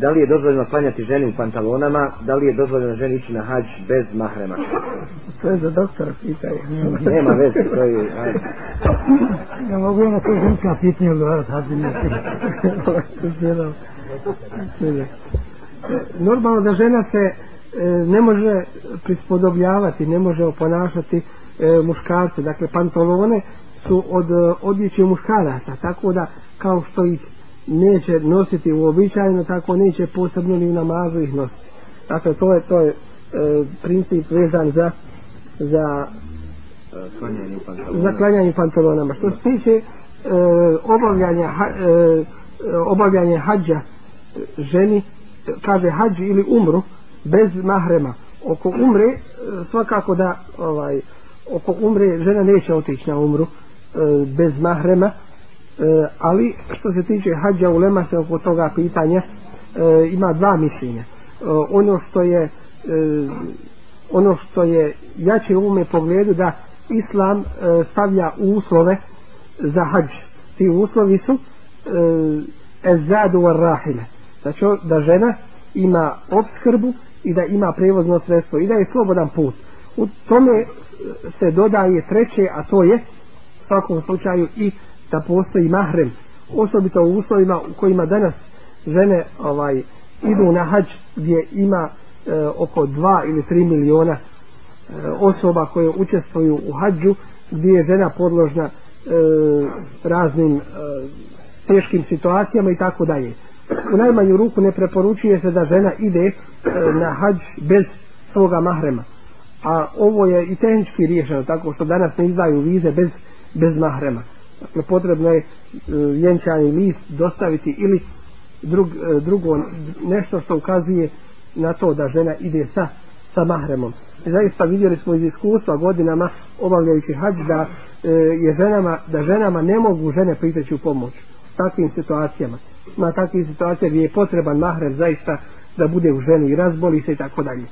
Da li je dozvoljeno klanjati ženi u pantalonama? Da li je dozvoljeno ženi ići na hađ bez mahrema? To je za doktora pitanje. Nema veze, to je... Ja mogu na to ženska pitanja odgovarati, hađi mi. Normalno da žena se e, ne može prispodobljavati, ne može oponašati e, muškarce. Dakle, pantalone su od e, odjeće muškaraca, tako da kao što ih neće nositi uobičajeno, tako neće posebno ni u namazu ih nositi. Dakle, to je, to je e, princip vezan za za Klanjanje u pantalonama. Što se tiče e, obavljanja ha, e, obavljanje hađa ženi, kaže hađ ili umru bez mahrema. Oko umre e, svakako da ovaj oko umre žena neće otići na umru e, bez mahrema. E, ali što se tiče hađa ulema se oko toga pitanja e, ima dva mišljenja. E, ono što je ono što je jače u ovome pogledu da islam stavlja uslove za hađ. Ti uslovi su ezadu var rahile. Znači da žena ima obskrbu i da ima prevozno sredstvo i da je slobodan put. U tome se dodaje treće, a to je u svakom slučaju i da postoji mahrem. Osobito u uslovima u kojima danas žene ovaj idu na hađ gdje ima e, oko 2 ili 3 miliona e, osoba koje učestvuju u hađu gdje je žena podložna e, raznim e, teškim situacijama i tako dalje. U najmanju ruku ne preporučuje se da žena ide e, na hađ bez svoga mahrema. A ovo je i tehnički riješeno tako što danas ne izdaju vize bez, bez mahrema. Dakle, potrebno je e, vjenčani list dostaviti ili drug, e, drugo nešto što ukazuje na to da žena ide sa, sa mahremom. Zaista vidjeli smo iz iskustva godinama obavljajući hađ da e, je ženama, da ženama ne mogu žene priteći u pomoć u takvim situacijama. Ima takvih situacija gdje je potreban mahrem zaista da bude u ženi i razboli se i tako dalje.